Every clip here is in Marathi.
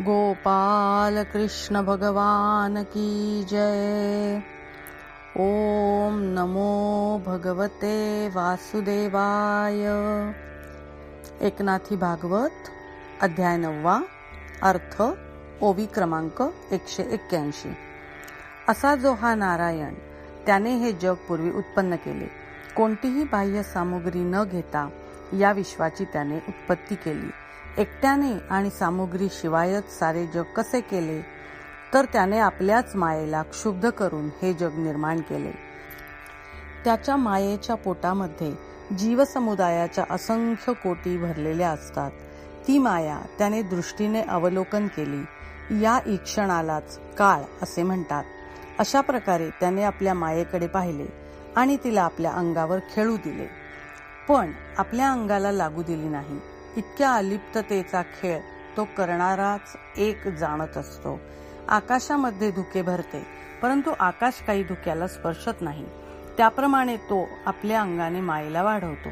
गोपाल कृष्ण भगवान की जय। ओम नमो भगवते वासुदेवाय। एकनाथी भागवत अध्याय नववा अर्थ ओवी क्रमांक एकशे एक्क्याऐंशी. असा जो हा नारायण त्याने हे जग पूर्वी उत्पन्न केले. कोणतीही बाह्य सामुग्री न घेता या विश्वाची त्याने उत्पत्ती केली. एकट्याने आणि सामुग्री शिवायच सारे जग कसे केले तर त्याने आपल्याच मायेला क्षुब्ध करून हे जग निर्माण केले. त्याच्या मायेच्या पोटामध्ये जीवसमुदायाच्या असंख्य कोटी भरलेल्या असतात. ती माया त्याने दृष्टीने अवलोकन केली. या ईक्षणालाच काळ असे म्हणतात. अशा प्रकारे त्याने आपल्या मायेकडे पाहिले आणि तिला आपल्या अंगावर खेळू दिले. पण आपल्या अंगाला लागू दिली नाही. इतक्या अलिप्ततेचा खेळ तो करणाराच एक जाणत असतो. आकाशामध्ये धुके भरते परंतु आकाश काही धुक्याला स्पर्शत नाही. त्याप्रमाणे तो आपल्या अंगाने मायेला वाढवतो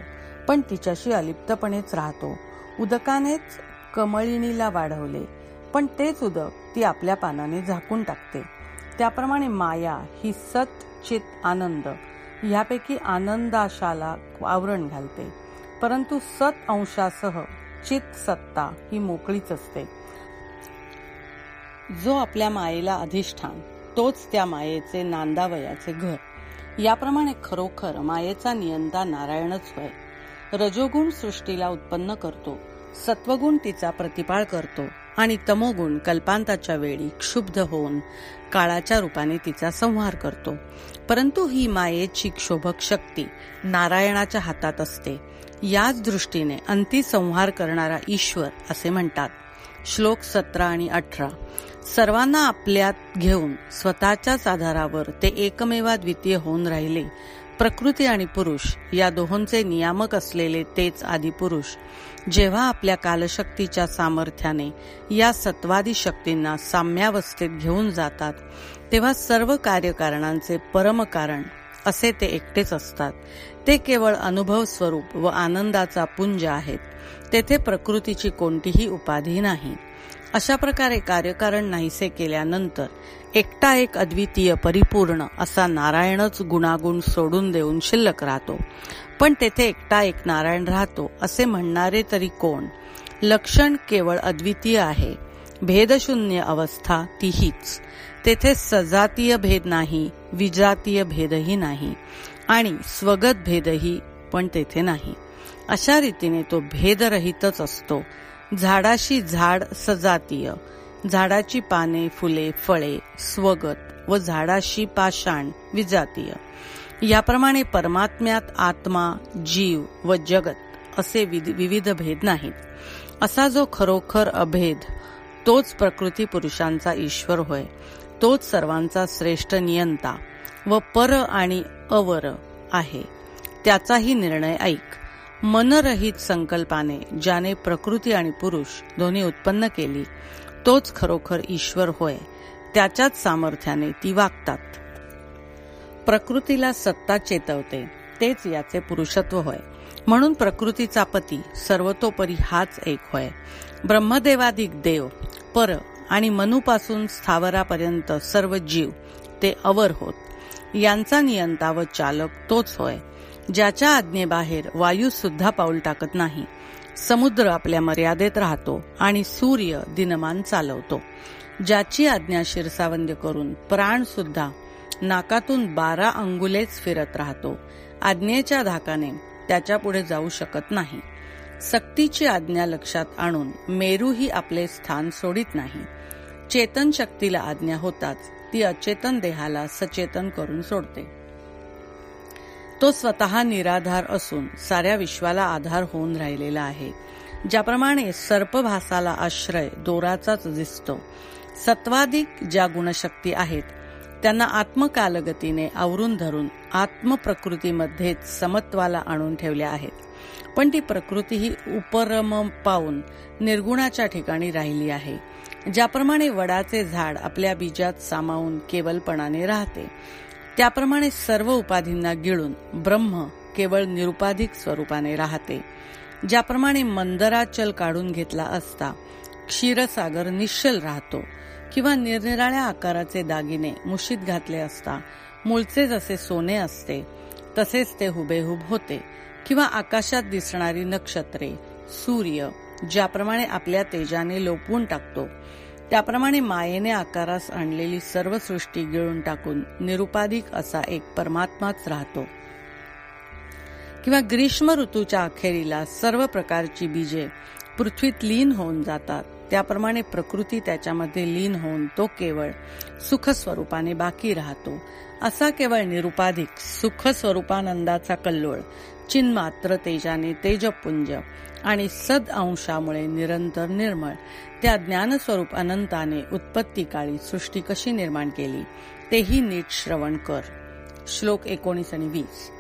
पण तिच्याशी अलिप्तपणेच राहतो. उदकानेच कमळिणीला वाढवले पण तेच उदक ती आपल्या पानाने झाकून टाकते. त्याप्रमाणे माया ही सत चित आनंद ह्यापैकी आनंदाशाला आवरण घालते. परंतु सत अंशासह चित सत्ता ही मोकळीच असते. जो आपल्या मायेला अधिष्ठान तोच त्या मायेचे नांदावयाचे घर. याप्रमाणे खरोखर मायेचा नियंता नारायणच होय. रजोगुण सृष्टीला उत्पन्न करतो सत्वगुण तिचा प्रतिपाळ करतो. आणि तमोगुण कल्पांताच्या वेळी क्षुब्ध होऊन काळाच्या रूपाने तिचा संहार करतो. परंतु ही मायेची क्षोभक शक्ती नारायणाच्या हातात असते. याच दृष्टीने अंती संहार करणारा ईश्वर असे म्हणतात. श्लोक सतरा आणि अठरा. सर्वांना आपल्यात घेऊन स्वतःच्याच आधारावर ते एकमेवा द्वितीय होऊन राहिले. प्रकृती आणि पुरुष या दोहोंचे नियामक असलेले तेच आदिपुरुष. जेव्हा आपल्या कालशक्तीच्या सामर्थ्याने या सत्वादी शक्तींना साम्यावस्थेत घेऊन जातात तेव्हा सर्व कार्यकारणांचे परमकारण असे ते एकटेच असतात. ते केवळ अनुभव स्वरूप व आनंदाचा पुंज आहेत. तेथे प्रकृतीची कोणतीही उपाधी नाही. अशा प्रकारे कार्यकारण नाहीसे केल्यानंतर एकटा एक अद्वितीय परिपूर्ण असा नारायणच गुणागुण सोडून देऊन शिल्लक राहतो. पण तेथे एकटा एक नारायण राहतो असे म्हणणारे तरी कोण? लक्षण केवळ अद्वितीय आहे. भेदशून्य अवस्था तीहीच. तेथे सजातीय भेद नाही विजातीय भेदही नाही. आणि स्वगत भेदही पण तेथे नाही. अशा रीतीने तो भेदरहितच असतो. झाडाशी झाड सजातीय. झाडाची पाने फुले फळे स्वगत व झाडाशी पाषाण विजातीय. याप्रमाणे परमात्म्यात आत्मा जीव व जगत असे विविध भेद नाहीत. असा जो खरोखर अभेद तोच प्रकृती पुरुषांचा ईश्वर होय. तोच सर्वांचा श्रेष्ठ नियंता व पर आणि अवर आहे. त्याचाही निर्णय ऐक. मनरहित संकल्पाने ज्याने प्रकृती आणि पुरुष दोन्ही उत्पन्न केली तोच खरोखर ईश्वर होय. त्याच्याच सामर्थ्याने ती वागतात. प्रकृतीला सत्ता चेतवते. तेच याचे पुरुषत्व होय. म्हणून प्रकृतीचा पती सर्वतोपरी हाच एक होय. ब्रह्मदेवाधिक देव पर आणि मनुपासून स्थावरापर्यंत सर्व जीव ते अवर होत. यांचा नियंता व चालक तोच होय. ज्याच्या आज्ञेबाहेर वायू सुद्धा पाऊल टाकत नाही. समुद्र आपल्या मर्यादेत राहतो आणि सूर्य दिनमान चालवतो. ज्याची आज्ञा शिरसावंद करून प्राण सुद्धा नाकातून बारा अंगुलेच फिरत राहतो. आज्ञेच्या धाकाने त्याच्या पुढे जाऊ शकत नाही. सक्तीची आज्ञा लक्षात आणून मेरूही आपले स्थान सोडित नाही. चेतन शक्तीला आज्ञा होताच ती अचेतन देहाला सचेतन करून सोडते. तो स्वतः निराधार असून साऱ्या विश्वाला आधार होऊन राहिलेला आहे. ज्याप्रमाणे सर्पभासाला आश्रय दोराचाच दिसतो. सत्वाधिक ज्या गुणशक्ती आहेत त्यांना आत्मकालगतीने आवरून धरून आत्मप्रकृतीमध्येच समत्वाला आणून ठेवल्या आहेत. पण ती प्रकृती ही उपरम पावून निर्गुणाच्या ठिकाणी राहिली आहे. ज्याप्रमाणे वडाचे झाड आपल्या बीजात सामावून केवलपणाने राहते त्याप्रमाणे सर्व उपाधींना गिळून ब्रह्म केवळ निरुपाधिक स्वरूपाने राहते. ज्याप्रमाणे मंदराचल काढून घेतला असता क्षीरसागर निश्चल राहतो किंवा निरनिराळ्या आकाराचे दागिने मुशीत घातले असता मूळचे जसे सोने असते तसेच ते हुबेहूब होते किंवा आकाशात दिसणारी नक्षत्रे सूर्य ज्याप्रमाणे आपल्या तेजाने लोपवून टाकतो त्याप्रमाणे मायेने आकारास आणलेली सर्व सृष्टी गिळून टाकून निरुपाधिक असा एक परमात्माच राहतो. किंवा ग्रीष्म ऋतूच्या अखेरीला सर्व प्रकारची बीजे पृथ्वीत लीन होऊन जातात. त्याप्रमाणे प्रकृती त्याच्यामध्ये लीन होऊन तो केवळ सुख स्वरूपाने बाकी राहतो. असा केवळ निरुपाधिक सुख स्वरूपानंदाचा कल्लोळ चिन्मात्र तेजाने तेजपुंज आणि सद अंशामुळे निरंतर निर्मळ त्या ज्ञानस्वरूप अनंताने उत्पत्ती काळी सृष्टी कशी निर्माण केली तेही नीट श्रवण कर. श्लोक एकोणीस आणि वीस.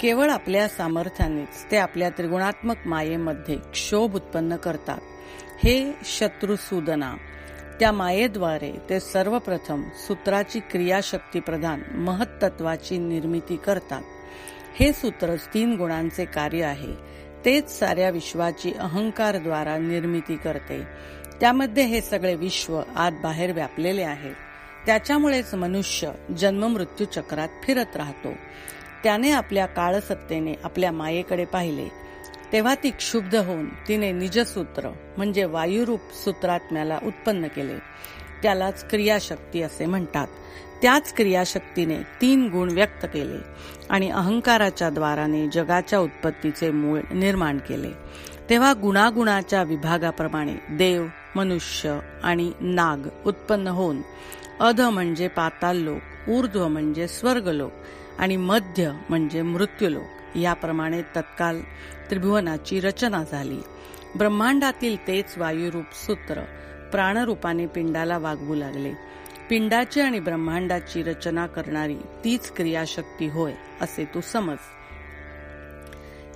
केवळ आपल्या सामर्थ्यानेच ते आपल्या त्रिगुणात्मक मायेमध्ये क्षोभ उत्पन्न करतात. हे शत्रुसूदना. त्या मायेद्वारे ते सर्वप्रथम सूत्राची क्रियाशक्ती प्रधान महत्त्वाची निर्मिती करतात. हे सूत्र तीन गुणांचे कार्य आहे. तेच साऱ्या विश्वाची अहंकारद्वारा निर्मिती करते. त्यामध्ये हे सगळे विश्व आत बाहेर व्यापलेले आहे. त्याच्यामुळेच मनुष्य जन्ममृत्यू चक्रात फिरत राहतो. त्याने आपल्या काळसत्तेने आपल्या मायेकडे पाहिले. तेव्हा ती क्षुब्ध होऊन तिने निजसूत्र म्हणजे वायुरूप सूत्रात्म्याला उत्पन्न केले. त्यालाच क्रियाशक्ती असे म्हणतात. त्याच क्रियाशक्तीने तीन गुण व्यक्त केले आणि अहंकाराच्या द्वाराने जगाच्या उत्पत्तीचे मूळ निर्माण केले. तेव्हा गुणागुणाच्या विभागाप्रमाणे देव मनुष्य आणि नाग उत्पन्न होऊन अध म्हणजे पाताल लोक ऊर्ध्व म्हणजे स्वर्गलोक आणि मध्य म्हणजे मृत्यूलोक. याप्रमाणे तत्काल त्रिभुवनाची रचना झाली. ब्रह्मांडातील तेच वायुरूप सूत्र प्राणरूपाने पिंडाला वागवू लागले. पिंडाची आणि ब्रह्मांडाची रचना करणारी तीच क्रियाशक्ती होय असे तू समज.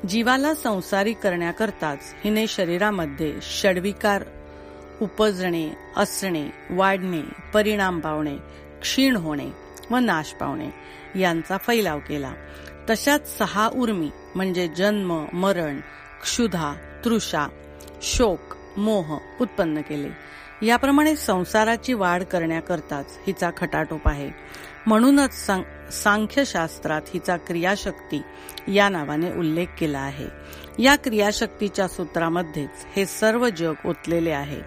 जीवाला संसारी करण्याकरताच हिने शरीरामध्ये षडविकार उपजणे असणे वाढणे परिणाम पावणे क्षीण होणे व नाश पावणे. यांचा फैलाव केला. तशाच सहा उर्मी म्हणजे जन्म मरण क्षुधा तृषा शोक मोह उत्पन्न केले. याप्रमाणे संसाराची वाढ करण्याकरताच हिचा खटाटोप आहे. म्हणूनच सांख्यशास्त्रात हिचा क्रियाशक्ती या नावाने उल्लेख केला आहे. या क्रियाशक्तीच्या सूत्रामध्येच हे सर्व जग ओतलेले आहे.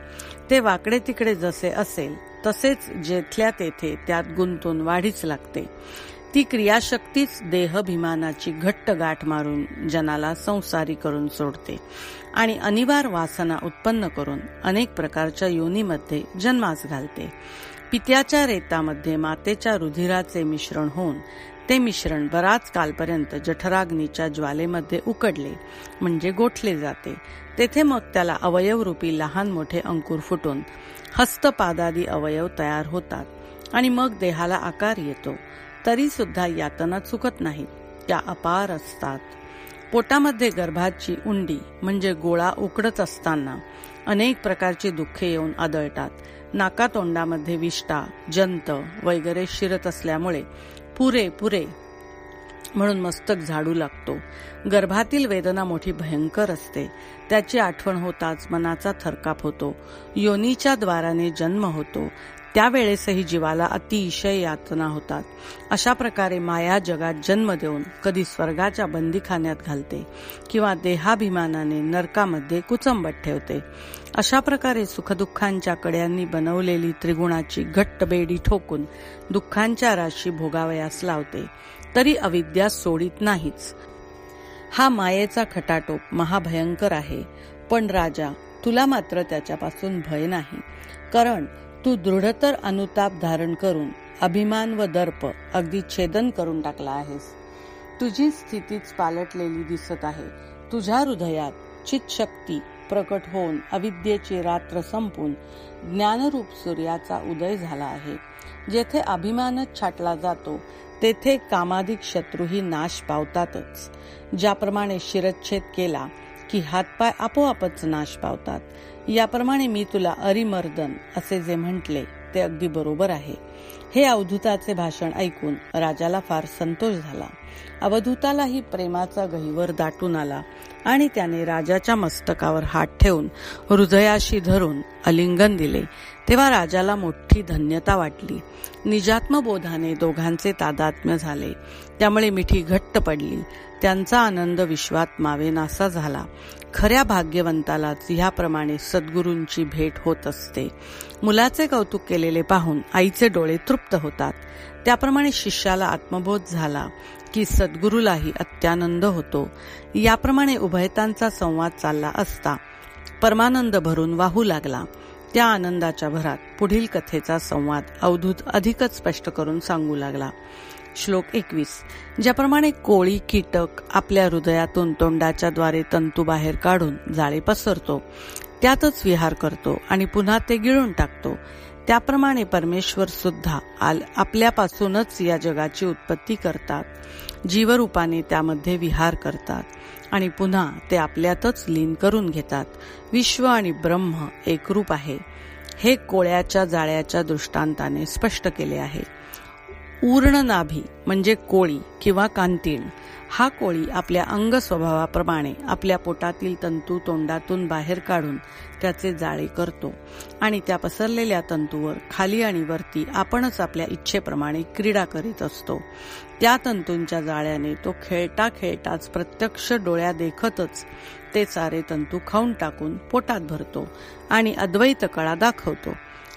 ते वाकडे तिकडे जसे असेल तसेच जेथल्या तेथे त्यात गुंतून वाढीच लागते. ती क्रियाशक्तीच देहभिमानाची घट्ट गाठ मारून जनाला संसारी करून सोडते आणि अनिवार वासना उत्पन्न करून अनेक प्रकारच्या योनीमध्ये जन्मास घालते. पित्याच्या रेतामध्ये मातेच्या रुधिराचे मिश्रण होऊन ते मिश्रण बराच कालपर्यंत जठराग्नीच्या ज्वालेमध्ये उकडले म्हणजे गोठले जाते. तेथे मग त्याला अवयवरूपी लहान मोठे अंकुर फुटून हस्तपादादी अवयव तयार होतात आणि मग देहाला आकार येतो. तरी सुद्धा यातना चुकत नाहीत. त्या अपार असतात. पोटामध्ये गर्भाची उंडी म्हणजे गोळा उकडत असताना अनेक प्रकारची दुःखे येऊन आदळतात. नाकातोंडामध्ये विष्टा जंत वगैरे शिरत असल्यामुळे पुरे पुरे म्हणून मस्तक झाडू लागतो. गर्भातील वेदना मोठी भयंकर असते. त्याची आठवण होताच मनाचा थरकाप होतो. योनीच्या द्वाराने जन्म होतो. त्यावेळेसही जीवाला अतिशय यातना होतात. अशा प्रकारे माया जगात जन्म देऊन कधी स्वर्गाच्या बंदीखान्यात घालते किंवा देहाभिमानाने नरकामध्ये कुचंबट ठेवते. अशा प्रकारे सुखदुःखांच्या कड्यांनी बनवलेली त्रिगुणाची घट्ट बेडी ठोकून दुःखांच्या राशी भोगावयास लावते. तरी अविद्या सोडित नाहीच. हा मायेचा खटाटोप महाभयंकर आहे. पण राजा तुला मात्र त्याच्यापासून भय नाही. कारण तू दृढतर अनुताप धारण करून अभिमान व दर्प अगदी छेदन करून टाकला आहेस. तुझी स्थितीच पालटलेली दिसत आहे. तुझ्या हृदयात चित शक्ती प्रकट होऊन अविद्येची रात्र संपून ज्ञानरूप सूर्याचा उदय झाला आहे. जेथे अभिमानच छाटला जातो तेथे कामाधिक शत्रूही नाश पावतातच. ज्याप्रमाणे शिरच्छेद केला की हातपाय आपोआपच नाश पावतात. याप्रमाणे मी तुला अरिमर्दन असे जे म्हटले ते अगदी बरोबर आहे. हे अवधूताचे भाषण ऐकून राजाला फार संतोष झाला. अवधूतालाही प्रेमाचा गहिवर दाटून आला आणि त्याने राजाच्या मस्तकावर हात ठेवून हृदयाशी धरून अलिंगन दिले. तेव्हा राजाला मोठी धन्यता वाटली. निजात्मबोधाने दोघांचे तादात्म्य झाले. त्यामुळे मिठी घट्ट पडली. त्यांचा आनंद विश्वात मावेनासा झाला. खऱ्या भाग्यवंतालाच ह्याप्रमाणे सद्गुरूंची भेट होत असते. मुलाचे कौतुक केलेले पाहून आईचे डोळे तृप्त होतात. त्याप्रमाणे शिष्याला आत्मबोध झाला की सद्गुरूलाही अत्यानंद होतो. याप्रमाणे उभयतांचा संवाद चालला असता परमानंद भरून वाहू लागला. त्या आनंदाच्या भरात पुढील कथेचा संवाद अवधूत अधिकच स्पष्ट करून सांगू लागला. श्लोक एकवीस. ज्याप्रमाणे कोळी कीटक आपल्या हृदयातून तोंडाच्या द्वारे तंतू बाहेर काढून जाळे पसरतो त्यातच विहार करतो आणि पुन्हा ते गिळून टाकतो. त्याप्रमाणे परमेश्वर सुद्धा आपल्यापासूनच या जगाची उत्पत्ती करतात. जीवरूपाने त्यामध्ये विहार करतात. आणि पुन्हा ते आपल्यातच लीन करून घेतात. विश्व आणि ब्रह्म एकरूप आहे. हे कोळ्याच्या जाळ्याच्या दृष्टांताने स्पष्ट केले आहे. ऊर्ण नाभी म्हणजे कोळी किंवा कांतीण. हा कोळी आपल्या अंग स्वभावाप्रमाणे आपल्या पोटातील तंतू तोंडातून बाहेर काढून त्याचे जाळे करतो आणि त्या पसरलेल्या तंतूवर खाली आणि वरती आपणच आपल्या इच्छेप्रमाणे क्रीडा करीत असतो. त्या तंतूंच्या जाळ्याने तो खेळता खेळताच प्रत्यक्ष डोळ्या देखतच ते सारे तंतू खाऊन टाकून पोटात भरतो आणि अद्वैत कळा दाखवतो.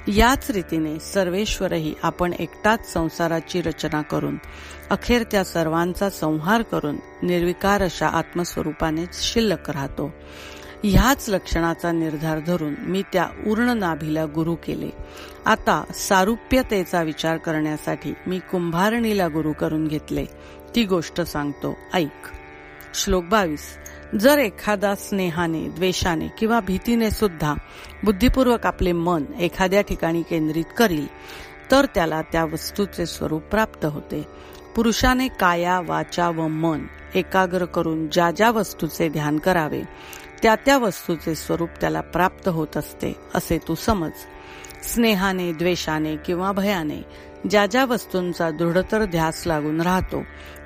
याच रीतीने सर्वेश्वरही आपण एकटाच संसाराची रचना करून अखेर त्या सर्वांचा संहार करून निर्विकार अशा आत्मस्वरूपानेच शिल्लक राहतो. ह्याच लक्षणाचा निर्धार धरून मी त्या उर्ण नाभीला गुरु केले. आता सारुप्यतेचा विचार करण्यासाठी मी कुंभारणीला गुरु करून घेतले. ती गोष्ट सांगतो. ऐक. श्लोक बावीस. जर एखादा स्नेहाने द्वेषाने किंवा भीतीने सुद्धा बुद्धिपूर्वक आपले मन एखाद्या ठिकाणी केंद्रित करील तर त्याला त्या वस्तूचे स्वरूप प्राप्त होते. पुरुषाने काया वाचा व मन एकाग्र करून ज्या ज्या वस्तूचे ध्यान करावे त्या त्या वस्तूचे स्वरूप त्याला प्राप्त होत असते असे तू समज. स्नेहाने द्वेषाने किंवा भयाने ज्या ज्या वस्तूंचा दृढतर ध्यास लागून राहतो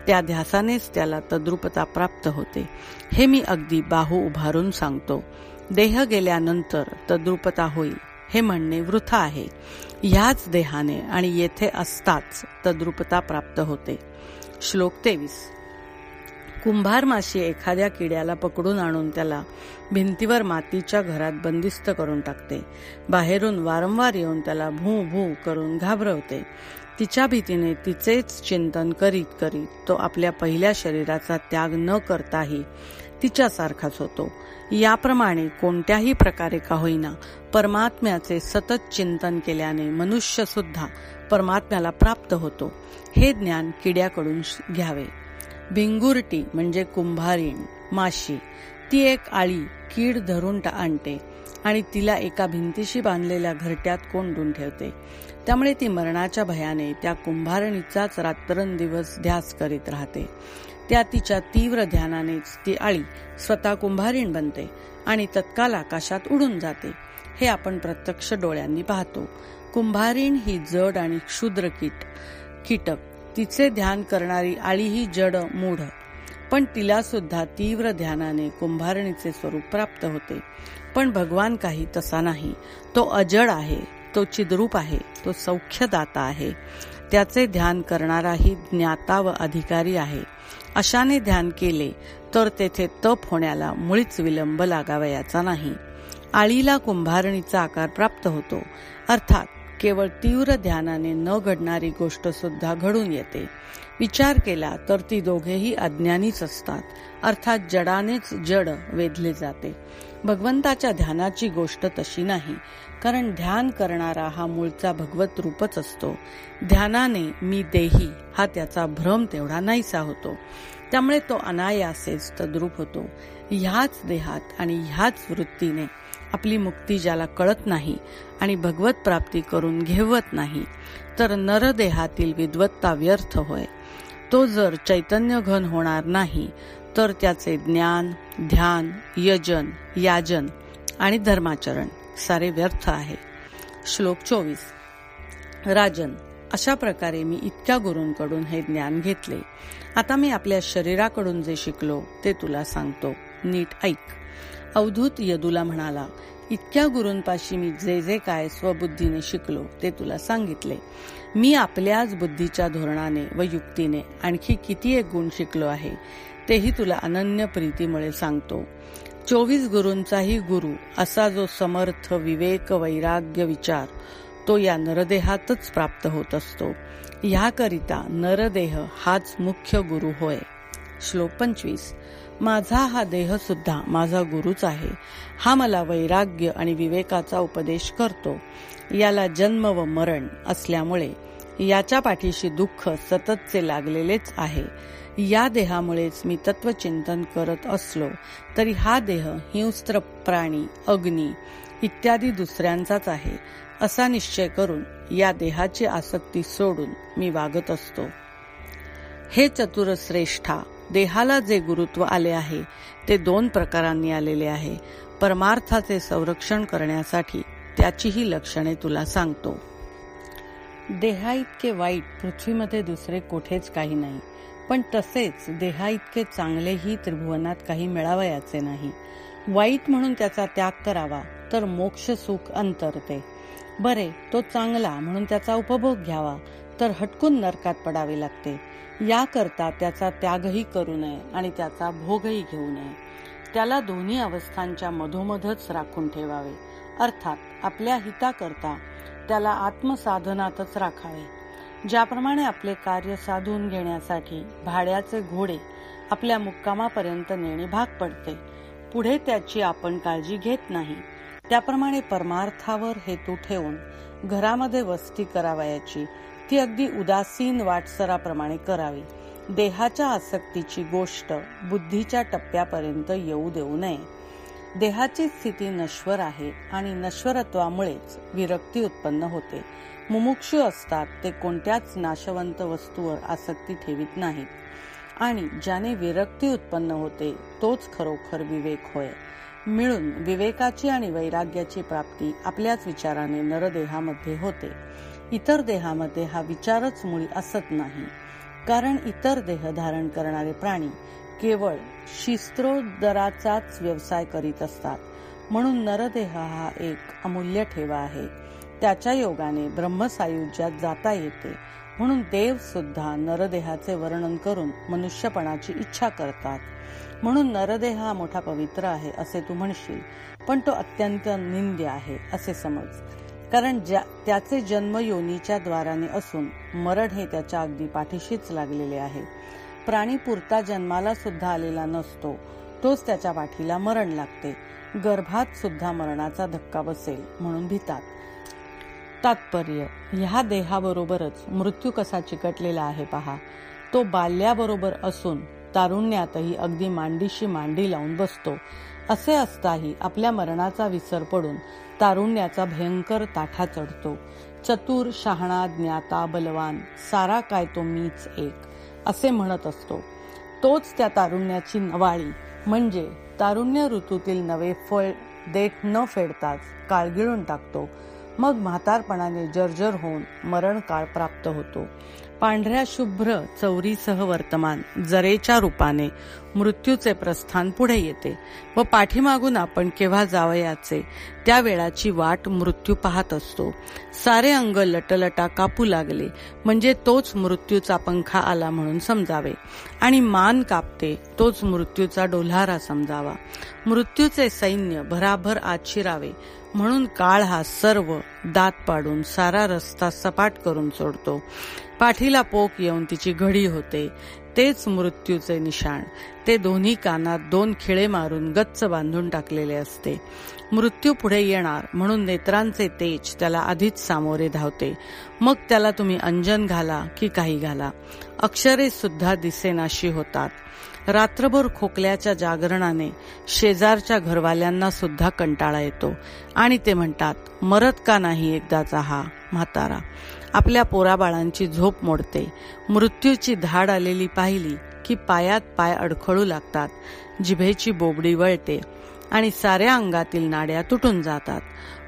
त्या ध्यासानेच त्याला तद्रुपता प्राप्त होते. हे मी अगदी बाहू उभारून सांगतो. देह गेल्यानंतर तद्रुपता होईल हे म्हणणे वृथा आहे. ह्याच देहाने आणि येथे असताच तद्रुपता प्राप्त होते. श्लोक तेवीस. कुंभार माशी एखाद्या किड्याला पकडून आणून त्याला भिंतीवर मातीच्या घरात बंदिस्त करून टाकते. बाहेरून वारंवार येऊन त्याला भू भू करून घाबरवते. तिच्या भीतीने तिचेच चिंतन करीत करीत तो आपल्या पहिल्या शरीराचा त्याग न करताही तिच्यासारखाच होतो. याप्रमाणे कोणत्याही प्रकारे का होईना परमात्म्याचे सतत चिंतन केल्याने मनुष्य सुद्धा परमात्म्याला प्राप्त होतो. हे ज्ञान किड्याकडून घ्यावे. भिंगुरटी म्हणजे कुंभारीण माशी. ती एक आळी कीड धरून आणते आणि तिला एका भिंतीशी बांधलेल्या घरट्यात कोंडून ठेवते. त्यामुळे ती मरणाच्या भयाने त्या कुंभारणीचाच रात्रंदिवस ध्यास करीत राहते. त्या तिच्या तीव्र ध्यानानेच ती आळी स्वतः कुंभारीण बनते आणि तत्काल आकाशात उडून जाते. हे आपण प्रत्यक्ष डोळ्यांनी पाहतो. कुंभारीण ही जड आणि क्षुद्र कीट कीटक. तिचे ध्यान करणारी आळी ही जड मूढ. पण तिला सुद्धा तीव्र ध्यानाने कुंभारणीचे स्वरूप प्राप्त होते. पण भगवान काही तसा नाही. तो अजड आहे तो चिद्रूप आहे तो सौख्यदाता आहे. त्याचे ध्यान करणाराही ज्ञाता व अधिकारी आहे. अशाने ध्यान केले तर तेथे तप होण्याला मुळीच विलंब लागावयाचा नाही. आळीला कुंभारणीचा आकार प्राप्त होतो. अर्थात केवळ तीव्र ध्यानाने न घडणारी गोष्ट सुद्धा घडून येते. विचार केला तर ती दोघेही अज्ञानीच असतात. अर्थात जडानेच जड वेधले जाते. भगवंताच्या ध्यानाची गोष्ट तशी नाही. कारण ध्यान करणारा हा मूळचा भगवत रूपच असतो. ध्यानाने मी देही हा त्याचा भ्रम तेवढा नाहीसा होतो. त्यामुळे तो अनायासेच तद्रूप होतो. ह्याच देहात आणि ह्याच वृत्तीने आपली मुक्ती ज्याला कळत नाही आणि भगवत प्राप्ती करून घेवत नाही तर नरदेहातील विद्वत्ता व्यर्थ होय. तो जर चैतन्य घन होणार नाही तर त्याचे ज्ञान ध्यान यजन याजन आणि धर्माचरण सारे व्यर्थ आहे. श्लोक चोवीस. राजन अशा प्रकारे मी इतक्या गुरूंकडून हे ज्ञान घेतले. आता मी आपल्या शरीराकडून जे शिकलो ते तुला सांगतो. नीट ऐक. अवधूत यदूला म्हणाला इतक्या गुरूंपाशी मी जे जे काय स्वबुद्धीने शिकलो ते तुला सांगितले. मी आपल्याच बुद्धीच्या धोरणाने व युक्तीने आणखी किती एक गुण शिकलो आहे तेही तुला अनन्य प्रीतीमुळे सांगतो. चोवीस गुरूंचाही गुरु असा जो समर्थ विवेक वैराग्य विचार तो या नरदेहातच प्राप्त होत असतो. ह्याकरिता नरदेह हाच मुख्य गुरु होय. श्लोक पंचवीस. माझा हा देह सुद्धा माझा गुरुच आहे. हा मला वैराग्य आणि विवेकाचा उपदेश करतो. याला जन्म व मरण असल्यामुळे याच्या पाठीशी दुःख सततचे लागलेलेच आहे. या देहामुळेच मी तत्वचिंतन करत असलो तरी हा देह हिंस्त्र प्राणी अग्नी इत्यादी दुसऱ्यांचाच आहे असा निश्चय करून या देहाची आसक्ती सोडून मी वागत असतो. हे चतुरश्रेष्ठा देहाला जे गुरुत्व आले आहे ते दोन प्रकारांनी आलेले आहे. परमार्थाचे संरक्षण करण्यासाठी त्याचीही लक्षणे तुला सांगतो. देहा इतके वाईट पृथ्वीमध्ये दुसरे कुठेच काही नाही. पण तसेच देहा इतके चांगलेही त्रिभुवनात काही मिळावयाचे नाही. वाईट म्हणून त्याचा त्याग करावा तर मोक्ष सुख अंतरते. बरे तो चांगला म्हणून त्याचा उपभोग घ्यावा तर हटकून नरकात पडावे लागते. याकरता त्याचा त्यागही करू नये आणि त्याचा भोगही घेऊ नये. त्याला दोन्ही अवस्थांच्या मधोमधच राखून ठेवावे. अर्थात आपल्या हिताकरता त्याला आत्मसाधनातच राखावे. ज्याप्रमाणे आपले कार्य साधून घेण्यासाठी भाड्याचे घोडे आपल्या मुक्कामापर्यंत नेणे भाग पडते पुढे त्याची आपण काळजी घेत नाही. त्याप्रमाणे परमार्थावर हेतू ठेवून घरामध्ये वस्ती करावयाची ती अगदी उदासीन वाटसराप्रमाणे करावी. देहाच्या आसक्तीची गोष्ट बुद्धीच्या टप्प्यापर्यंत येऊ देऊ नये. देहाची स्थिती नश्वर आहे आणि नश्वरत्वामुळेच विरक्ती उत्पन्न होते. मुमुक्षू असतात ते कोणत्याच नाशवंत वस्तूवर आसक्ती ठेवित नाहीत. आणि ज्याने विरक्ती उत्पन्न होते तोच खरोखर विवेक होय. मिळून विवेकाची आणि वैराग्याची प्राप्ती आपल्याच विचाराने नरदेहामध्ये होते. इतर देहामध्ये हा विचारच मुळी असत नाही. कारण इतर देह धारण करणारे प्राणी केवळ शिस्त्रोदराचाच व्यवसाय करीत असतात. म्हणून नरदेह हा एक अमूल्य ठेवा आहे. त्याच्या योगाने ब्रह्मसायुज्यात जाता येते. म्हणून देव सुद्धा नरदेहाचे वर्णन करून मनुष्यपणाची इच्छा करतात. म्हणून नरदेह हा मोठा पवित्र आहे असे तू म्हणशील. पण तो अत्यंत निंद्य आहे असे समज. कारण ज्या त्याचे जन्म योनीच्या द्वाराने असून मरण हे त्याच्या अगदी पाठीशीच लागलेले आहे. प्राणी पुरता जन्माला सुद्धा आलेला नसतो तोच त्याच्या पाठीला मरण लागते. गर्भात सुद्धा मरणाचा धक्का बसेल म्हणून भितात. तात्पर्य ह्या देहाबरोबरच मृत्यू कसा चिकटलेला आहे पहा. तो बाल्याबरोबर असून तारुण्यातही अगदी मांडीशी मांडी लावून बसतो. असे असताही आपल्या मरणाचा विसर पडून तारुण्याचा भयंकर ताठा चढतो. चतुर शहाणा ज्ञाता बलवान सारा काय तो मीच एक असे म्हणत असतो. तोच त्या तारुण्याची नवाळी. म्हणजे तारुण्य ऋतूतील नवे फळ देठ न फेडताच काळगिळून टाकतो. मग म्हातारपणाने जर्जर होऊन मरण काळ प्राप्त होतो. पांढऱ्या शुभ्र चौरीसह वर्तमान जरेच्या रूपाने मृत्यूचे प्रस्थान पुढे येते व पाठीमागून आपण केव्हा जावयाचे त्या वेळाची वाट मृत्यू पाहत असतो. सारे अंग लटलटा कापू लागले म्हणजे तोच मृत्यूचा पंखा आला म्हणून समजावे. आणि मान कापते तोच मृत्यूचा डोल्हारा समजावा. मृत्यूचे सैन्य भराभर आत शिरावे म्हणून काळ हा सर्व दात पाडून सारा रस्ता सपाट करून सोडतो. पाठीला पोक येऊन तिची घडी होते. तेच मृत्यूचे निशाण. ते दोन्ही कानात दोन खिळे मारून गच्च बांधून टाकलेले असते. मृत्यू पुढे येणार म्हणून नेत्रांचे तेज त्याला आधीच सामोरे धावते. मग त्याला तुम्ही अंजन घाला की काही घाला. अक्षरे सुद्धा दिसेनाशी होतात. रात्रभर खोकल्याच्या जागरणाने शेजारच्या घरवाल्यांना सुद्धा कंटाळा येतो. आणि ते म्हणतात मरत का नाही एकदाचा हा म्हातारा? आपल्या पोराबाळांची झोप मोडते. मृत्यूची धाड आलेली पाहिली की पायात पाय अडखळू लागतात. जिभेची बोबडी वळते आणि साऱ्या अंगातील नाड्या तुटून जातात.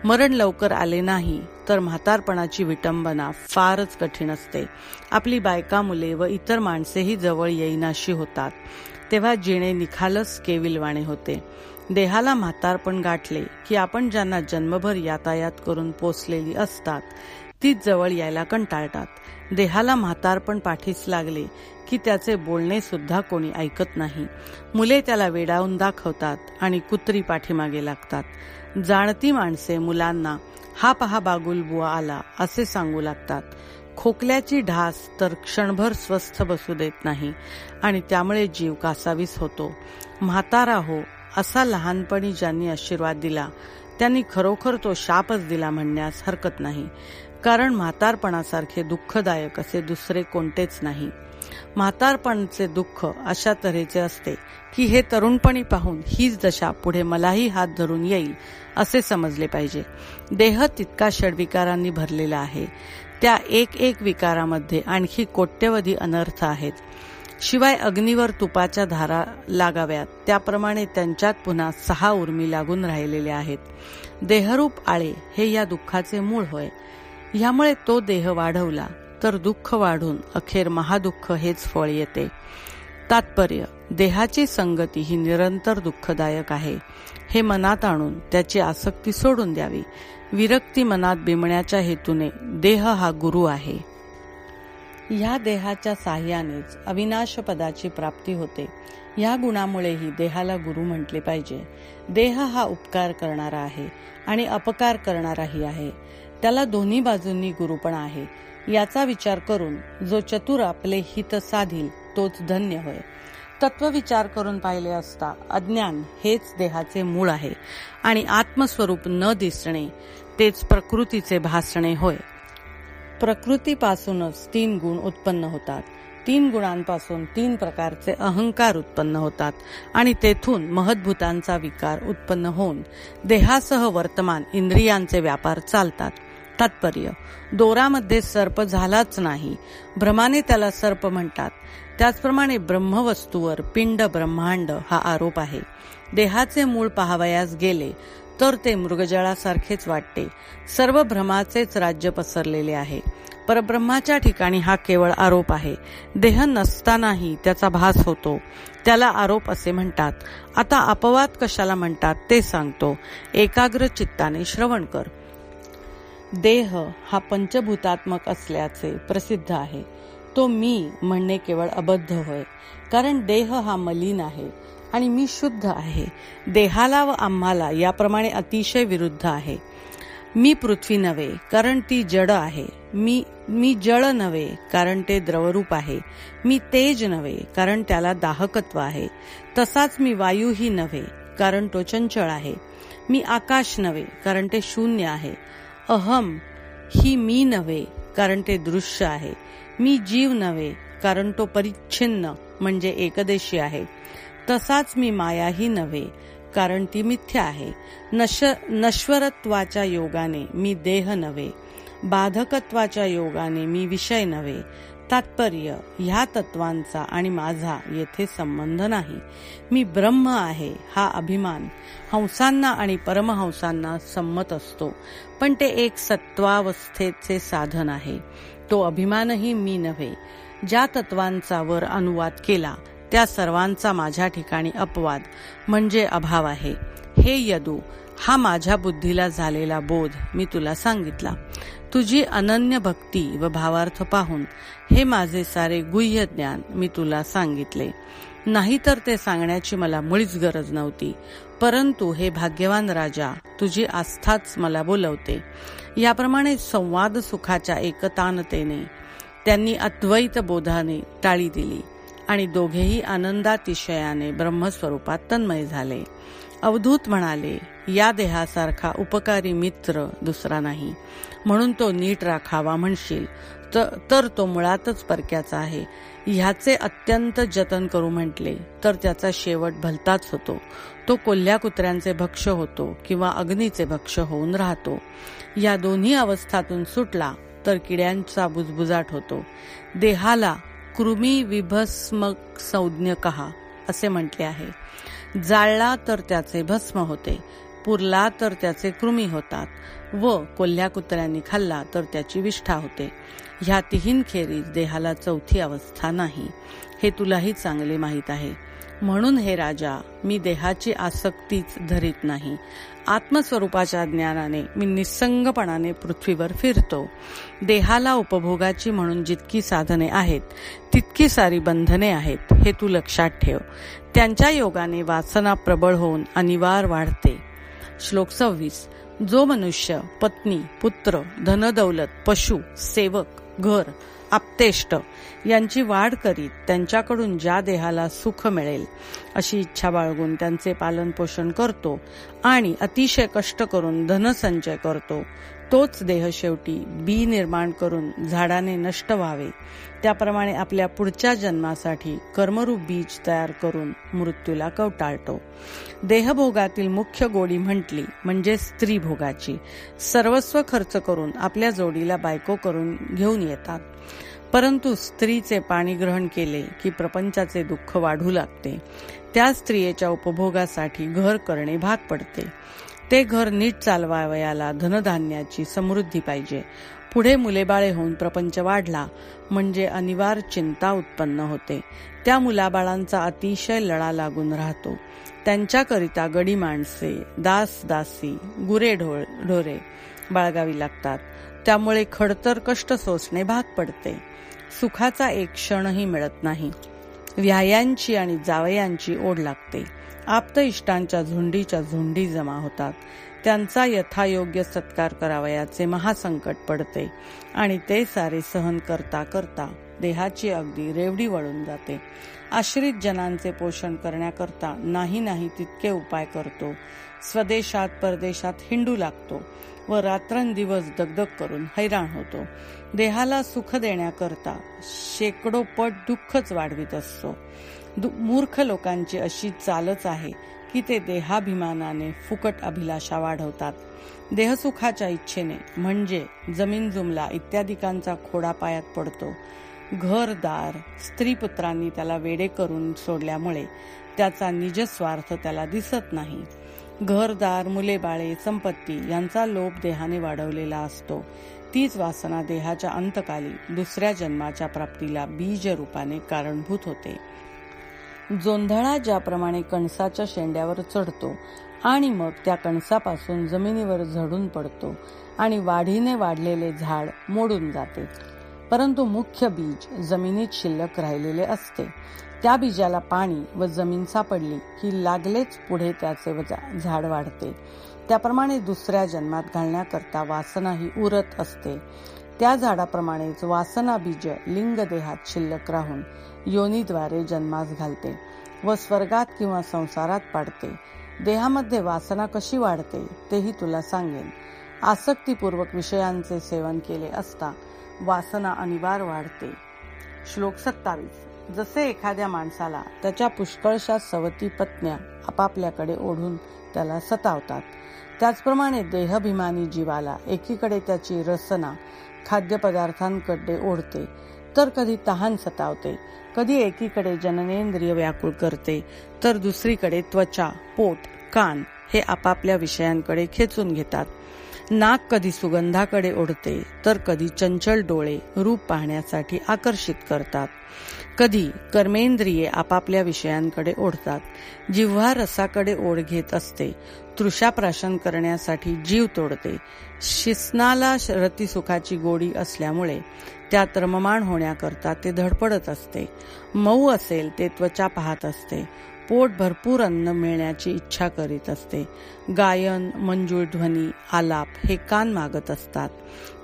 मरण लवकर आले नाही तर म्हातारपणाची विटंबना फारच कठीण असते. आपली बायका मुले व इतर माणसेही जवळ येईनाशी होतात. तेव्हा जिणे निखालस केविलवाणे होते. देहाला म्हातारपण गाठले की आपण ज्यांना जन्मभर यातायात करून पोचलेली असतात तीच जवळ यायला कंटाळतात. देहाला म्हातारपण पाठीस लागले की त्याचे बोलणे सुद्धा कोणी ऐकत नाही. मुले त्याला वेडावून दाखवतात आणि कुत्री पाठीमागे लागतात. जाणती माणसे मुलांना हा पहा बागुल बुवा आला असे सांगू लागतात. खोकल्याची ढास तर क्षणभर स्वस्थ बसू देत नाही आणि त्यामुळे जीव कासावीस होतो. म्हातारा हो असा लहानपणी ज्यांनी आशीर्वाद दिला त्यांनी खरोखर तो शापच दिला म्हणण्यास हरकत नाही. कारण म्हातारपणासारखे दुःखदायक असे दुसरे कोणतेच नाही. म्हातारपणचे दुःख अशा तऱ्हेचे असते की हे तरुणपणी पाहून हीच दशा पुढे मलाही हात धरून येईल असे समजले पाहिजे. देह तितका षडविकारांनी भरलेला आहे. त्या एक एक विकारामध्ये आणखी कोट्यवधी अनर्थ आहेत. शिवाय अग्नीवर तुपाच्या धारा लागाव्यात त्याप्रमाणे त्यांच्यात पुन्हा सहा उर्मी लागून राहिलेल्या आहेत. देहरूप आळे हे या दुःखाचे मूळ होय. यामुळे तो देह वाढवला तर दुःख वाढून अखेर महादुःख हेच फळ येते. तात्पर्य देहाची संगती ही निरंतर दुःखदायक आहे. हे मनात आणून त्याची आसक्ती सोडून द्यावी. विरक्ती मनात बिमण्याच्या हेतूने देह हा गुरु आहे. ह्या देहाच्या साह्यानेच अविनाश पदाची प्राप्ती होते. या गुणामुळेही देहाला गुरु म्हटले पाहिजे. देह हा उपकार करणारा आहे आणि अपकार करणाराही आहे. त्याला दोन्ही बाजूंनी गुरुपण आहे. याचा विचार करून जो चतुर आपले हित साधील तोच धन्य होय. तत्वविचार करून पाहिले असता अज्ञान हेच देहाचे मूळ आहे आणि आत्मस्वरूप न दिसणे तेच प्रकृतीचे भासणे होय. प्रकृतीपासूनच तीन गुण उत्पन्न होतात. तीन गुणांपासून तीन प्रकारचे अहंकार उत्पन्न होतात आणि तेथून महद्भूतांचा विकार उत्पन्न होऊन देहासह वर्तमान इंद्रियांचे व्यापार चालतात. तात्पर्य. दोरामध्ये सर्प झालाच नाही. भ्रमाने त्याला सर्प म्हणतात. त्याचप्रमाणे ब्रह्मवस्तूवर पिंड ब्रह्मांड हा आरोप आहे. देहाचे मूळ पहावयास गेले तर ते मृगजळासारखेच वाटते. सर्व भ्रमाचेच राज्य पसरलेले आहे. परब्रह्माच्या ठिकाणी हा केवळ आरोप आहे. देह नसतानाही त्याचा भास होतो. त्याला आरोप असे म्हणतात. आता अपवाद कशाला म्हणतात ते सांगतो. एकाग्र चित्ताने श्रवण कर. देह हा पंचभूतात्मक असल्याचे प्रसिद्ध आहे. तो मी म्हणणे केवळ अबद्ध होय. कारण देह हा मलिन आहे आणि मी शुद्ध आहे. देहाला व आम्हाला याप्रमाणे अतिशय विरुद्ध आहे. मी पृथ्वी नव्हे कारण ती जड आहे. मी मी जळ नव्हे कारण ते द्रवरूप आहे. मी तेज नव्हे कारण त्याला दाहकत्व आहे. तसाच मी वायूही नव्हे कारण तो चंचळ आहे. मी आकाश नव्हे कारण ते शून्य आहे. अहम. ही मी नव्हे कारण ते दृश्य आहे. मी जीव नव्हे कारण तो परिच्छिन्न म्हणजे एकदेशी आहे. तसाच मी मायाही नव्हे कारण ती मिथ्या आहे. नश नश्वरत्वाच्या योगाने मी देह नव्हे. बाधकत्वाच्या योगाने मी विषय नव्हे. तात्पर्य ह्या तत्वांचा आणि माझा येथे संबंध नाही. मी ब्रह्म आहे हा अभिमान. हंसांना आणि परमहंसांना संमत असतो. पण ते एक सत्वावस्थेचे साधन आहे. तो अभिमानही मी नव्हे. ज्या तत्वांचा वर अनुवाद केला त्या सर्वांचा माझ्या ठिकाणी अपवाद म्हणजे अभाव आहे. हे यदू हा माझ्या बुद्धीला झालेला बोध मी तुला सांगितला. तुझी अनन्य भक्ती व भावार्थ पाहून हे माझे सारे गुह्य ज्ञान मी तुला सांगितले. नाहीतर ते सांगण्याची मला मुळीच गरज नव्हती. परंतु हे भाग्यवान राजा तुझी आस्थाच मला बोलवते. याप्रमाणे संवाद सुखाच्या एकतानतेने त्यांनी अद्वैत बोधाने टाळी दिली. आणि दोघेही आनंदातिशयाने ब्रह्मस्वरूपात तन्मय झाले. अवधूत म्हणाले या देहासारखा उपकारी मित्र दुसरा नाही. म्हणून तो नीट राखावा म्हणशील. तर तो मुळातच परक्याचा आहे. ह्याचे अत्यंत जतन करू म्हटले तर त्याचा शेवट भलताच होतो. तो कोल्ह्या कुत्र्यांचे भक्ष होतो किंवा अग्नीचे भक्ष होऊन राहतो. या दोन्ही अवस्थातून सुटला तर किड्यांचा बुजबुजाट होतो. देहाला कृमी विभस्मक संज्ञ कहा असे म्हटले आहे. जाळला तर त्याचे भस्म होते पुरला तर त्याचे कृमी होतात व कोल्ह्या कुत्र्यांनी खाल्ला तर त्याची विष्ठा होते. ह्या तिहीन खेरीज देहाला चौथी अवस्था नाही हे तुलाही चांगले माहीत आहे. म्हणून हे राजा मी देहाची आसक्तीच धरीत नाही आत्मस्वरूपाच्या ज्ञानाने मी निसंगपणाने पृथ्वीवर फिरतो. देहाला उपभोगाची म्हणून जितकी साधने आहेत तितकी सारी बंधने आहेत हे तू लक्षात ठेव. त्यांच्या योगाने वासना प्रबळ होऊन अनिवार वाढते. श्लोक सव्वीस. जो मनुष्य पत्नी पुत्र धनदौलत पशु सेवक घर आपतेष्ट. यांची वाढ करीत त्यांच्याकडून ज्या देहाला सुख मिळेल अशी इच्छा बाळगून त्यांचे पालन पोषण करतो आणि अतिशय कष्ट करून धनसंचय करतो. तोच देह शेवटी बी निर्माण करून झाडाने नष्ट व्हावे. त्याप्रमाणे आपल्या पुढच्या जन्मासाठी कर्मरूप बीज तयार करून मृत्यूला कवटाळतो. देहभोगातील मुख्य गोडी म्हटली म्हणजे स्त्री भोगाची सर्वस्व खर्च करून आपल्या जोडीला बायको करून घेऊन येतात. परंतु स्त्रीचे पाणी ग्रहण केले की प्रपंचाचे दुःख वाढू लागते. त्या स्त्रियेच्या उपभोगासाठी घर करणे भाग पडते. ते घर नीट चालवावयाला धनधान्याची समृद्धी पाहिजे. पुढे मुलेबाळे होऊन प्रपंच वाढला म्हणजे अनिवार्य चिंता उत्पन्न होते. त्या मुलाबाळांचा अतिशय लळा लागून राहतो. त्यांच्याकरिता गडी माणसे दास दासी गुरे ढोरे बाळगावी लागतात. त्यामुळे खडतर कष्ट सोसणे भाग पडते. सुखाचा एक क्षणही मिळत नाही. व्यायांची आणि जावयांची ओढ लागते. आप्त इष्टांच्या झुंडीच्या झुंडी जमा होतात. त्यांचा यथायोग्य सत्कार करावयाचे महासंकट पडते आणि ते सारे सहन करता करता देहाची अगदी रेवडी वळून जाते. आश्रित जनांचे पोषण करण्याकरता नाही नाही तितके उपाय करतो. स्वदेशात परदेशात हिंडू लागतो व रात्रंदिवस दगदग करून हैराण होतो. देहाला सुख देण्याकरता शेकडो पट दुःखच वाढवित असतो. मूर्ख लोकांची अशी चालच आहे की ते देहाभिमानाने फुकट अभिलाषा वाढवतात. देहसुखाच्या इच्छेने म्हणजे जमीन जुमला इत्यादिकांचा खोडा पायात पडतो. घरदार स्त्री पुत्रांनी त्याला वेडे करून सोडल्यामुळे त्याचा निज स्वार्थ त्याला दिसत नाही. घरदार मुले बाळे संपत्ती यांचा लोभ देहाने वाढवलेला असतो. तीच वासना देहाच्या अंतकाली दुसऱ्या जन्माच्या प्राप्तीला बीज रूपाने कारणभूत होते. जोंधळा ज्याप्रमाणे कणसाच्या शेंड्यावर चढतो आणि मग त्या कणसापासून जमिनीवर झडून पडतो आणि वाढीने वाढलेले झाड मोडून जाते. परंतु मुख्य बीज जमिनीत शिल्लक राहिलेले असते. त्या बीजाला पाणी व जमीन सापडली की लागलेच पुढे त्याचे झाड वाढते. त्याप्रमाणे दुसऱ्या जन्मात घालण्याकरता वासना ही उरत असते. त्या झाडाप्रमाणेच वासना बीज लिंग देहात शिल्लक राहून योनीद्वारे जन्मास घालते व स्वर्गात किंवा संसारात पाडते. देहामध्ये वासना कशी वाढते तेही तुला सांगेन. आसक्तीपूर्वक विषयांचे सेवन केले असता वासना अनिवार्य वाढते. श्लोक सत्तावीस. जसे एखाद्या माणसाला त्याच्या पुष्कळशा सवती पत्न्या आपापल्याकडे ओढून त्याला सतावतात. त्याचप्रमाणे देहभिमानी जीवाला एकीकडे त्याची रसना खाद्यपदार्थांकडे ओढते तर कधी तहान सतावते कधी एकीकडे जननेंद्रिय व्याकुळ करते तर दुसरीकडे त्वचा पोट कान हे आपापल्या विषयांकडे खेचून घेतात. नाक कधी सुगंधाकडे ओढते तर कधी चंचल डोळे रूप पाहण्यासाठी आकर्षित करतात. कधी कर्मेंद्रिये आपापल्या विषयांकडे ओढतात. जिव्हा रसाकडे ओढ घेत असते तृषाप्राशन करण्यासाठी जीव तोडते. शिस्नाला रतिसुखाची गोडी असल्यामुळे त्यात रममाण होण्याकरता ते धडपडत असते. मऊ असेल ते त्वचा पाहत असते. पोट भरपूर अन्न मिळण्याची इच्छा करीत असते. गायन मंजूळ ध्वनी आलाप हे कान मागत असतात.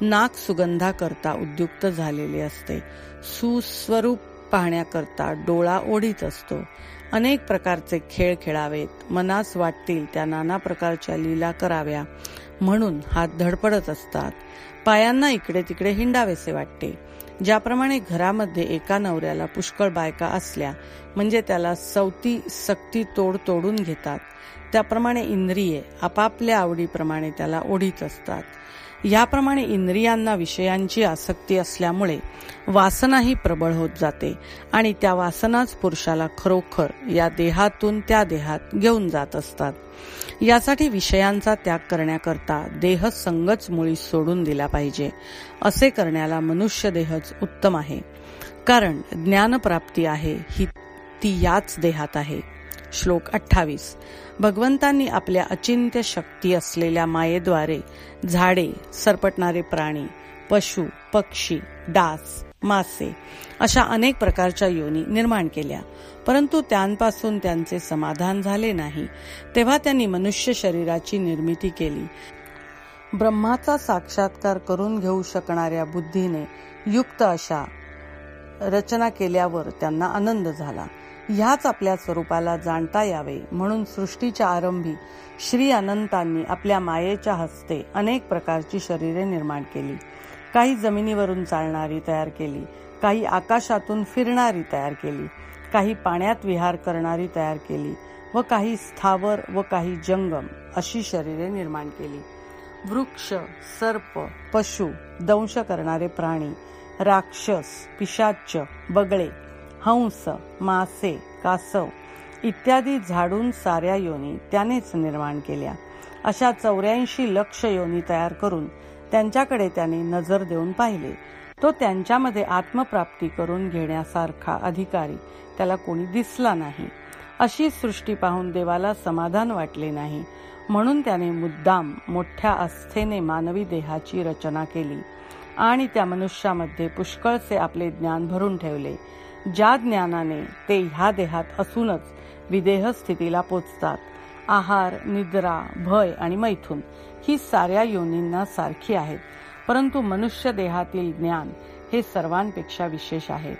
नाक सुगंधाकरता उद्युक्त झालेले असते. सुस्वरूप पाहण्याकरता डोळा ओढीत असतो. अनेक प्रकारचे खेळ खेळावेत. मनास वाटतील त्या नाना प्रकारच्या लीला कराव्या. म्हणून हात धडपडत असतात. पायांना इकडे तिकडे हिंडावेसे वाटते. ज्याप्रमाणे घरामध्ये एका नवऱ्याला पुष्कळ बायका असल्या म्हणजे त्याला सवती सक्ती तोड तोडून घेतात. त्याप्रमाणे इंद्रिये आपापल्या आवडीप्रमाणे त्याला ओढीत असतात. याप्रमाणे इंद्रियांना विषयांची आसक्ती असल्यामुळे वासनाही प्रबळ होत जाते आणि त्या वासनाच पुरुषाला खरोखर या देहातून त्या देहात घेऊन जात असतात. यासाठी विषयांचा त्याग करण्याकरता देह संगच मुळी सोडून दिला पाहिजे. असे करण्याला मनुष्य देहच उत्तम आहे. कारण ज्ञानप्राप्ती आहे ही ती याच देहात आहे. श्लोक अठ्ठावीस. भगवंतांनी आपल्या अचिंत्य शक्ती असलेल्या मायेद्वारे झाडे सरपटणारे प्राणी पशु पक्षी डास मासे अशा अनेक प्रकारच्या योनी निर्माण केल्या. परंतु त्यांपासून त्यांचे समाधान झाले नाही. तेव्हा त्यांनी मनुष्य शरीराची निर्मिती केली. ब्रह्माचा साक्षात्कार करून घेऊ शकणाऱ्या बुद्धीने युक्त अशा रचना केल्यावर त्यांना आनंद झाला. ह्याच आपल्या स्वरूपाला जाणता यावे म्हणून सृष्टीच्या आरंभी श्री अनंतांनी आपल्या मायेच्या हस्ते अनेक प्रकारची शरीरे निर्माण केली. काही जमिनीवरून चालणारी तयार केली काही आकाशातून फिरणारी तयार केली काही पाण्यात विहार करणारी तयार केली व काही स्थावर व काही जंगम अशी शरीरे निर्माण केली. वृक्ष सर्प पशु दंश करणारे प्राणी राक्षस पिशाच बगळे हंस मासे कासव इत्यादी झाडून साऱ्या योनी त्यानेच निर्माण केल्या. अशा चौऱ्याऐंशी लक्ष योनी तयार करून त्यांच्याकडे त्याने नजर देऊन पाहिले. तो त्यांच्यामध्ये आत्मप्राप्ती करून घेण्यासारखा अधिकारी त्याला कोणी दिसला नाही. अशी सृष्टी पाहून देवाला समाधान वाटले नाही. म्हणून त्याने मुद्दाम मोठ्या आस्थेने मानवी देहाची रचना केली आणि त्या मनुष्यामध्ये पुष्कळचे आपले ज्ञान भरून ठेवले. ज्या ज्ञानाने ते ह्या देहात असूनच विदेह स्थितीला पोचतात. आहार निद्रा भय आणि मैथून ही साऱ्या योनींना सारखी आहेत. परंतु मनुष्य देहातील ज्ञान हे सर्वांपेक्षा विशेष आहे.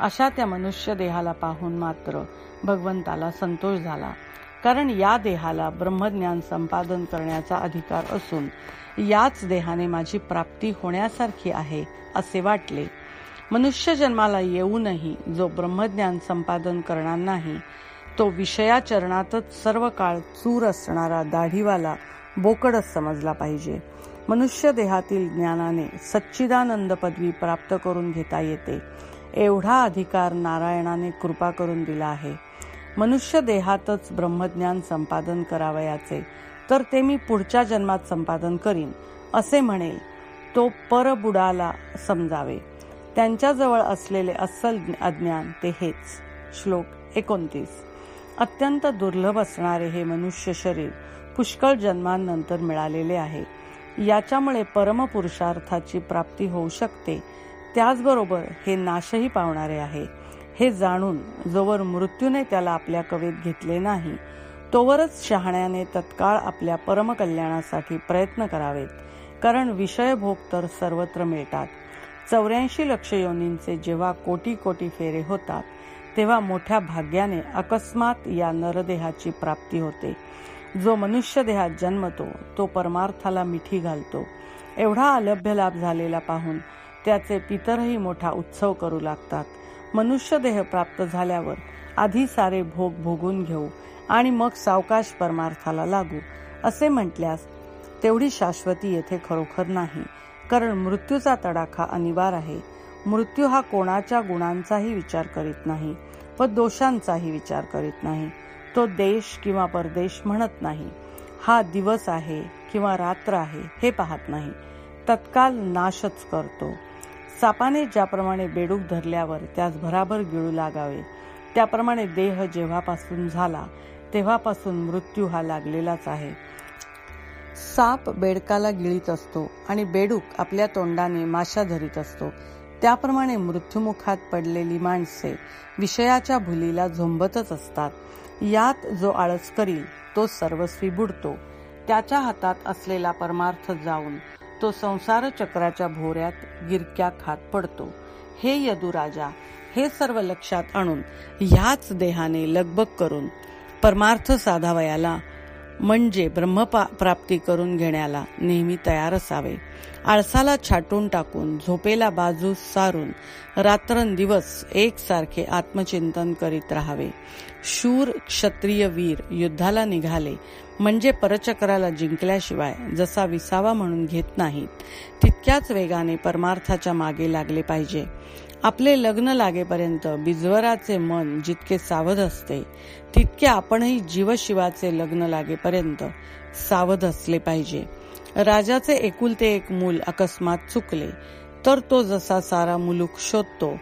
अशा त्या मनुष्य देहाला पाहून मात्र भगवंताला संतोष झाला. कारण या देहाला ब्रह्मज्ञान संपादन करण्याचा अधिकार असून याच देहाने माझी प्राप्ती होण्यासारखी आहे असे वाटले. मनुष्य जन्माला येऊनही जो ब्रह्मज्ञान संपादन करणार नाही तो विषयाचरणातच सर्व काळ चूर असणारा दाढीवाला बोकडच समजला पाहिजे. मनुष्य देहातील ज्ञानाने सच्चिदानंद पदवी प्राप्त करून घेता येते. एवढा अधिकार नारायणाने कृपा करून दिला आहे. मनुष्य देहातच ब्रह्मज्ञान संपादन करावयाचे तर ते मी पुढच्या जन्मात संपादन करीन असे म्हणेल तो परबुडाला समजावे. त्यांच्याजवळ असलेले अस्सल अज्ञान ते हेच. श्लोक एकोणतीस. अत्यंत दुर्लभ असणारे हे मनुष्य शरीर पुष्कळ जन्मांनंतर मिळालेले आहे. याच्यामुळे परमपुरुषार्थाची प्राप्ती होऊ शकते. त्याचबरोबर हे नाशही पावणारे आहे. हे जाणून जोवर मृत्यूने त्याला आपल्या कवेत घेतले नाही तोवरच शहाण्याने तत्काळ आपल्या परमकल्याणासाठी प्रयत्न करावेत कारण विषयभोग तर सर्वत्र मिळतात. चौऱ्याऐंशी लक्ष योनींचे जेव्हा कोटी कोटी फेरे होतात तेव्हा मोठ्या भाग्याने अकस्मात या नरदेहाची प्राप्ती होते. जो मनुष्य देहात जन्मतो तो परमार्थाला मिठी घालतो. एवढा अलभ्य लाभ झालेला पाहून त्याचे पितरही मोठा उत्सव करू लागतात. मनुष्य देह प्राप्त झाल्यावर आधी सारे भोग भोगून घेऊ आणि मग सावकाश परमार्थाला लागू असे म्हटल्यास तेवढी शाश्वती येथे खरोखर नाही. कारण मृत्यूचा तडाखा अनिवार्य आहे. मृत्यू हा कोणाच्या गुणांचाही विचार करीत नाही व दोषांचाही विचार करीत नाही. तो देश किंवा परदेश म्हणत नाही. हा दिवस आहे किंवा रात्र आहे हे पाहत नाही. तत्काल नाशच करतो. सापाने ज्याप्रमाणे बेडूक धरल्यावर त्यास भराभर गिळू लागावे त्याप्रमाणे देह जेव्हापासून झाला तेव्हापासून मृत्यू हा लागलेलाच आहे. साप बेडकाला गिळीत असतो आणि बेडूक आपल्या तोंडाने माशा धरीत असतो. त्याप्रमाणे मृत्युमुखात पडलेली माणसे विषयाच्या भुलीला झोंबतच असतात. यात जो आळस करील तो सर्वस्वी बुडतो. त्याच्या हातात असलेला परमार्थ जाऊन तो संसार चक्राच्या भोऱ्यात गिरक्या खात पडतो. हे यदुराजा हे सर्व लक्षात आणून ह्याच देहाने लगबग करून परमार्थ साधावयाला म्हणजे ब्रह्मप्राप्ती करून घेण्याला नेहमी तयार असावे. आळसाला छाटून टाकून झोपेला बाजू सारून रात्रंदिवस एकसारखे आत्मचिंतन करीत राहावे. शूर क्षत्रिय वीर युद्धाला निघाले म्हणजे परचक्राला जिंकल्याशिवाय जसा विसावा म्हणून घेत नाहीत तितक्याच वेगाने परमार्थाच्या मागे लागले पाहिजे. आपले लग्न लागेपर्यंत बिजवराचे मन जितके सावध असते तितके आपणही जीवशिवाचे लग्न लागेपर्यंत सावध असले पाहिजे. राजाचे एकुलते एक मूल अकस्मात चुकले तर तो जसा सारा मुलूक शोधतो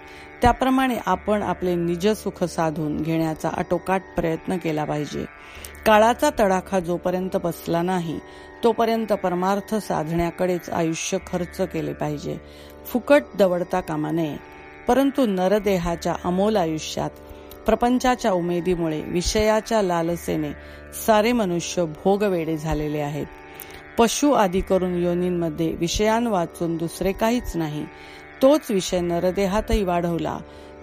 त्याप्रमाणे आपण आपले निज सुख साधून घेण्याचा आटोकाट प्रयत्न केला पाहिजे. काळाचा तडाखा जोपर्यंत बसला नाही तोपर्यंत परमार्थ साधण्याकडेच आयुष्य खर्च केले पाहिजे. फुकट दवडता कामा नये. परंतु नरदेहाच्या अमोल आयुष्यात प्रपंचाच्या उमेदीमुळे विषयाच्या लालसेने सारे मनुष्य भोगवेडे झालेले आहेत. पशु आदी करून योनींमध्ये विषयां वाचून दुसरे काहीच नाही. तोच विषय नरदेहातही वाढवला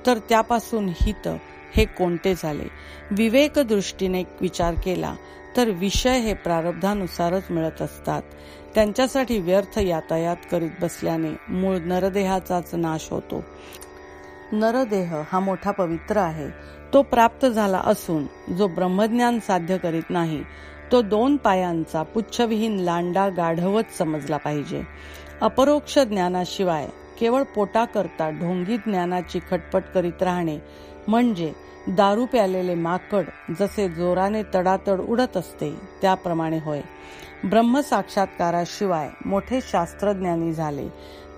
तर त्यापासून हित हे कोणते झाले? विवेक दृष्टीने विचार केला तर विषय हे प्रारब्धानुसारच मिळत असतात. त्यांच्यासाठी व्यर्थ यातायात करीत बसल्याने मूळ नरदेहाचाच नाश होतो. नरदेह हा मोठा पवित्र आहे. तो प्राप्त झाला असून जो ब्रह्मज्ञान साध्य करीत नाही तो दोन पायांचा पुच्छविहीन लांडा गाढवत समजला पाहिजे. अपरोक्ष ज्ञानाशिवाय केवळ पोटाकरता ढोंगी ज्ञानाची खटपट करीत राहणे म्हणजे दारू प्यालेले माकड जसे जोराने तडातड उडत असते त्याप्रमाणे होय. ब्रह्मसाक्षात्काराशिवाय मोठे शास्त्रज्ञानी झाले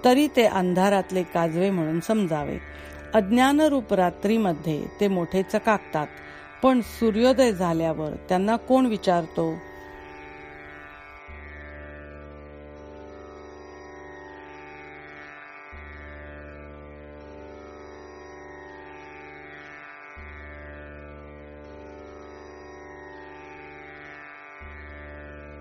तरी ते अंधारातले काजवे म्हणून समजावे. अज्ञानरूप रात्रीमध्ये ते मोठे चकाकतात. पण सूर्योदय झाल्यावर त्यांना कोण विचारतो?